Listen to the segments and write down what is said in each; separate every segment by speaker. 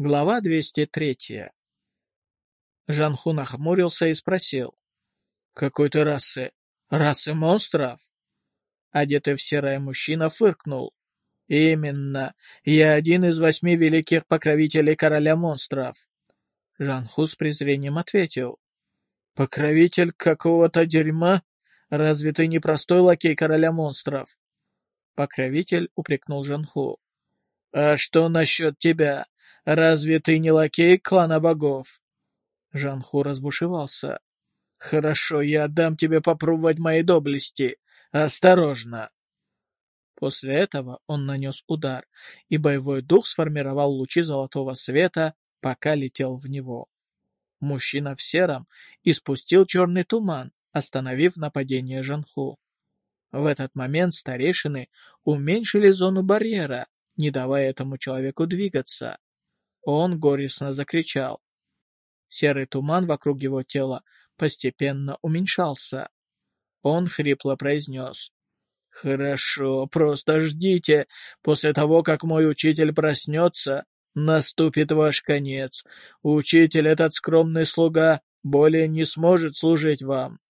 Speaker 1: Глава 203. Жанху нахмурился и спросил. «Какой ты расы? Расы монстров?» Одетый в серое мужчина фыркнул. «Именно. Я один из восьми великих покровителей короля монстров». Жанху с презрением ответил. «Покровитель какого-то дерьма? Разве ты не простой лакей короля монстров?» Покровитель упрекнул Жанху. «А что насчет тебя? Разве ты не лакей клана богов?» Жанху разбушевался. «Хорошо, я дам тебе попробовать мои доблести. Осторожно!» После этого он нанес удар, и боевой дух сформировал лучи золотого света, пока летел в него. Мужчина в сером испустил черный туман, остановив нападение Жанху. В этот момент старейшины уменьшили зону барьера, не давая этому человеку двигаться. Он горестно закричал. Серый туман вокруг его тела постепенно уменьшался. Он хрипло произнес. «Хорошо, просто ждите. После того, как мой учитель проснется, наступит ваш конец. Учитель, этот скромный слуга, более не сможет служить вам».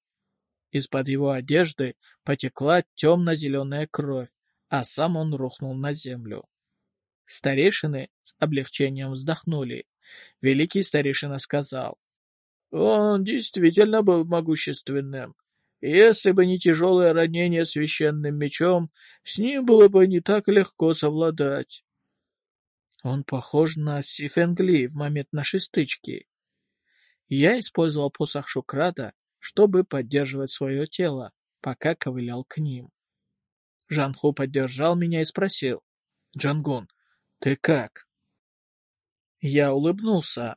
Speaker 1: Из-под его одежды потекла темно-зеленая кровь, а сам он рухнул на землю. Старейшины с облегчением вздохнули. Великий старейшина сказал, «Он действительно был могущественным. Если бы не тяжелое ранение священным мечом, с ним было бы не так легко совладать». Он похож на Сифенгли в момент нашей стычки. Я использовал посох Шукрада, чтобы поддерживать свое тело, пока ковылял к ним. Жанху поддержал меня и спросил, «Джангун, ты как?» Я улыбнулся.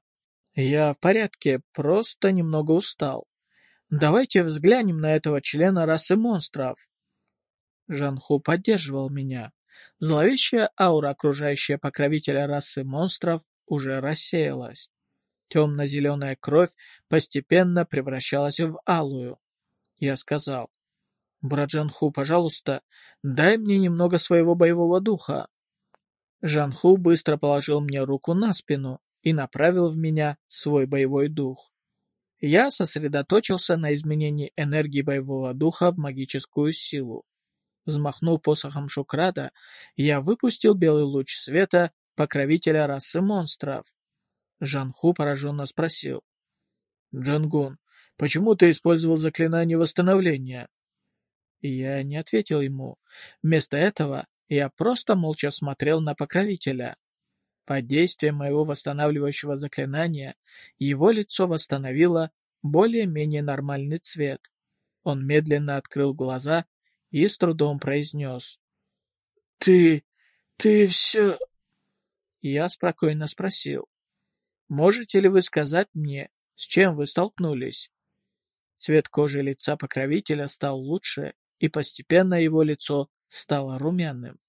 Speaker 1: «Я в порядке, просто немного устал. Давайте взглянем на этого члена расы монстров». Жанху поддерживал меня. Зловещая аура, окружающая покровителя расы монстров, уже рассеялась. Темно-зеленая кровь постепенно превращалась в алую. Я сказал, «Браджанху, пожалуйста, дай мне немного своего боевого духа». Жанху быстро положил мне руку на спину и направил в меня свой боевой дух. Я сосредоточился на изменении энергии боевого духа в магическую силу. Взмахнув посохом Шукрада, я выпустил белый луч света покровителя расы монстров. Жанху пораженно спросил. «Джангун, почему ты использовал заклинание восстановления?» Я не ответил ему. Вместо этого я просто молча смотрел на покровителя. Под действием моего восстанавливающего заклинания его лицо восстановило более-менее нормальный цвет. Он медленно открыл глаза и с трудом произнес. «Ты... ты все...» Я спокойно спросил. «Можете ли вы сказать мне, с чем вы столкнулись?» Цвет кожи лица покровителя стал лучше, и постепенно его лицо стало румяным.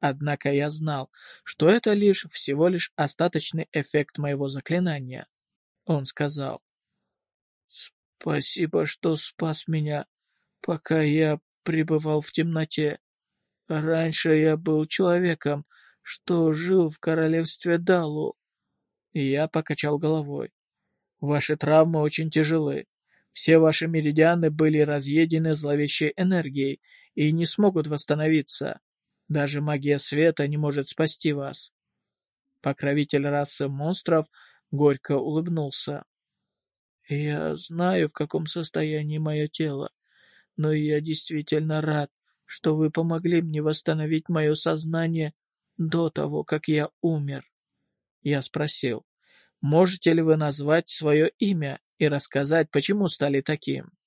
Speaker 1: Однако я знал, что это лишь всего лишь остаточный эффект моего заклинания. Он сказал, «Спасибо, что спас меня, пока я пребывал в темноте. Раньше я был человеком, что жил в королевстве Далу». Я покачал головой. «Ваши травмы очень тяжелы. Все ваши меридианы были разъедены зловещей энергией и не смогут восстановиться. Даже магия света не может спасти вас. Покровитель расы монстров горько улыбнулся. Я знаю, в каком состоянии мое тело, но я действительно рад, что вы помогли мне восстановить мое сознание до того, как я умер. Я спросил, можете ли вы назвать свое имя и рассказать, почему стали таким?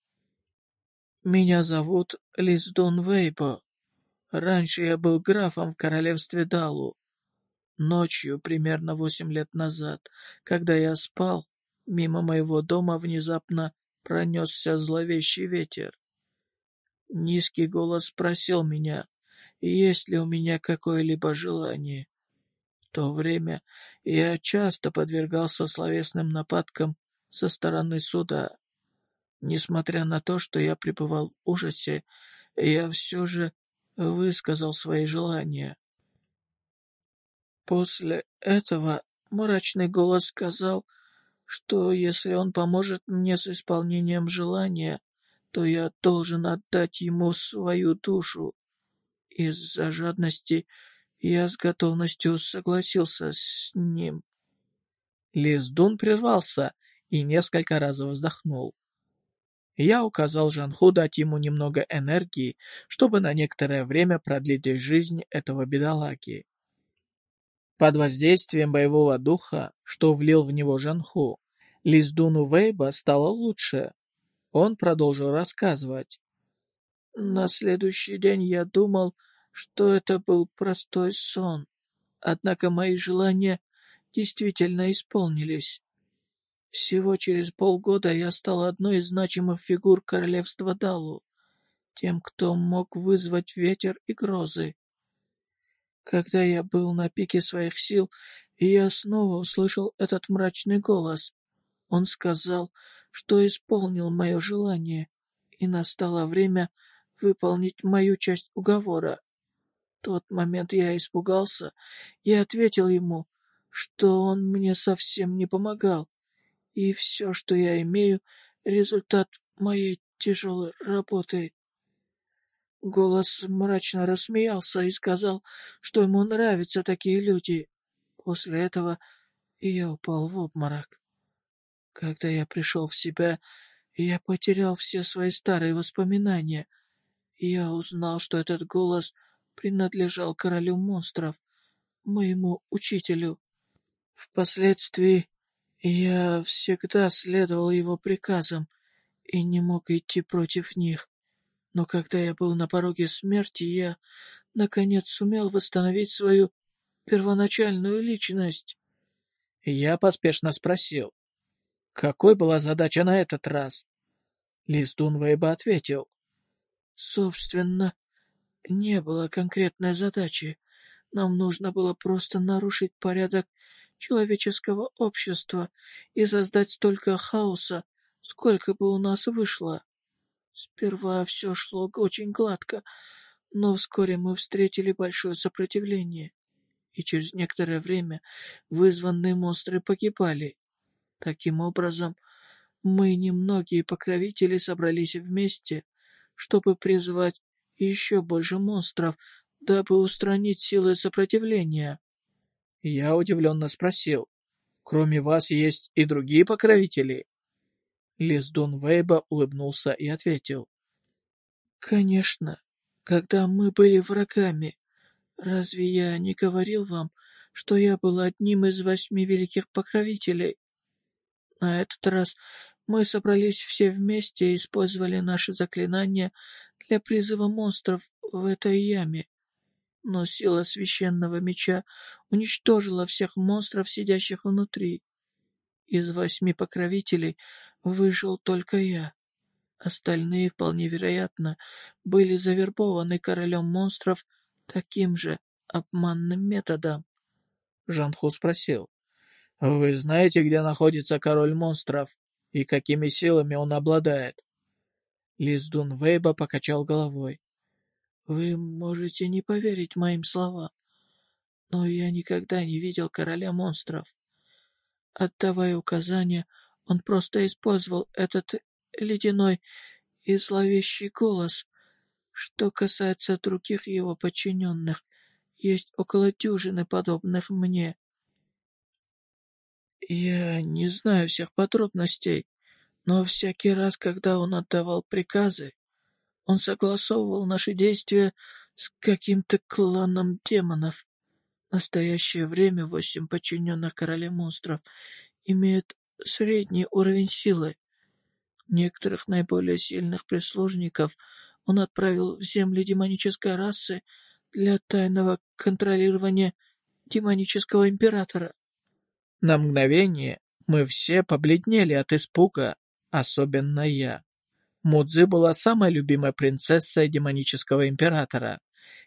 Speaker 1: Меня зовут Лиздун Вейбо. Раньше я был графом в королевстве Далу. Ночью, примерно восемь лет назад, когда я спал, мимо моего дома внезапно пронесся зловещий ветер. Низкий голос спросил меня, есть ли у меня какое-либо желание. В то время я часто подвергался словесным нападкам со стороны суда. Несмотря на то, что я пребывал в ужасе, я все же высказал свои желания. После этого мрачный голос сказал, что если он поможет мне с исполнением желания, то я должен отдать ему свою душу. Из-за жадности я с готовностью согласился с ним. Лиздун прервался и несколько раз вздохнул. Я указал Жанху дать ему немного энергии, чтобы на некоторое время продлить жизнь этого бедолаги. Под воздействием боевого духа, что влил в него Жанху, Лиздуну Вейба стало лучше. Он продолжил рассказывать. На следующий день я думал, что это был простой сон. Однако мои желания действительно исполнились. Всего через полгода я стал одной из значимых фигур королевства Далу, тем, кто мог вызвать ветер и грозы. Когда я был на пике своих сил, я снова услышал этот мрачный голос. Он сказал, что исполнил мое желание, и настало время выполнить мою часть уговора. В тот момент я испугался и ответил ему, что он мне совсем не помогал, и все, что я имею, результат моей тяжелой работы. Голос мрачно рассмеялся и сказал, что ему нравятся такие люди. После этого я упал в обморок. Когда я пришел в себя, я потерял все свои старые воспоминания. Я узнал, что этот голос принадлежал королю монстров, моему учителю. Впоследствии я всегда следовал его приказам и не мог идти против них. Но когда я был на пороге смерти, я, наконец, сумел восстановить свою первоначальную личность. Я поспешно спросил, какой была задача на этот раз? Лиздун Вейба ответил, собственно, не было конкретной задачи. Нам нужно было просто нарушить порядок человеческого общества и создать столько хаоса, сколько бы у нас вышло. Сперва все шло очень гладко, но вскоре мы встретили большое сопротивление, и через некоторое время вызванные монстры погибали. Таким образом, мы немногие покровители собрались вместе, чтобы призвать еще больше монстров, дабы устранить силы сопротивления. Я удивленно спросил, «Кроме вас есть и другие покровители?» Лиздун Вейба улыбнулся и ответил, «Конечно, когда мы были врагами, разве я не говорил вам, что я был одним из восьми великих покровителей? На этот раз мы собрались все вместе и использовали наши заклинания для призыва монстров в этой яме но сила священного меча уничтожила всех монстров, сидящих внутри. Из восьми покровителей выжил только я. Остальные, вполне вероятно, были завербованы королем монстров таким же обманным методом. Жанху спросил. «Вы знаете, где находится король монстров и какими силами он обладает?» Лиздун Вейба покачал головой. Вы можете не поверить моим словам, но я никогда не видел короля монстров. Отдавая указания, он просто использовал этот ледяной и зловещий голос. Что касается других его подчиненных, есть около дюжины подобных мне. Я не знаю всех подробностей, но всякий раз, когда он отдавал приказы, он согласовывал наши действия с каким-то кланом демонов. В настоящее время восемь подчиненных короля монстров имеют средний уровень силы. Некоторых наиболее сильных прислужников он отправил в земли демонической расы для тайного контролирования демонического императора. На мгновение мы все побледнели от испуга, особенно я. Мудзи была самой любимой принцессой демонического императора.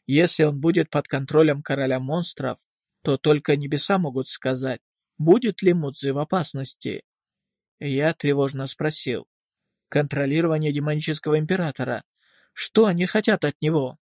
Speaker 1: Если он будет под контролем короля монстров, то только небеса могут сказать, будет ли Мудзи в опасности. Я тревожно спросил. Контролирование демонического императора. Что они хотят от него?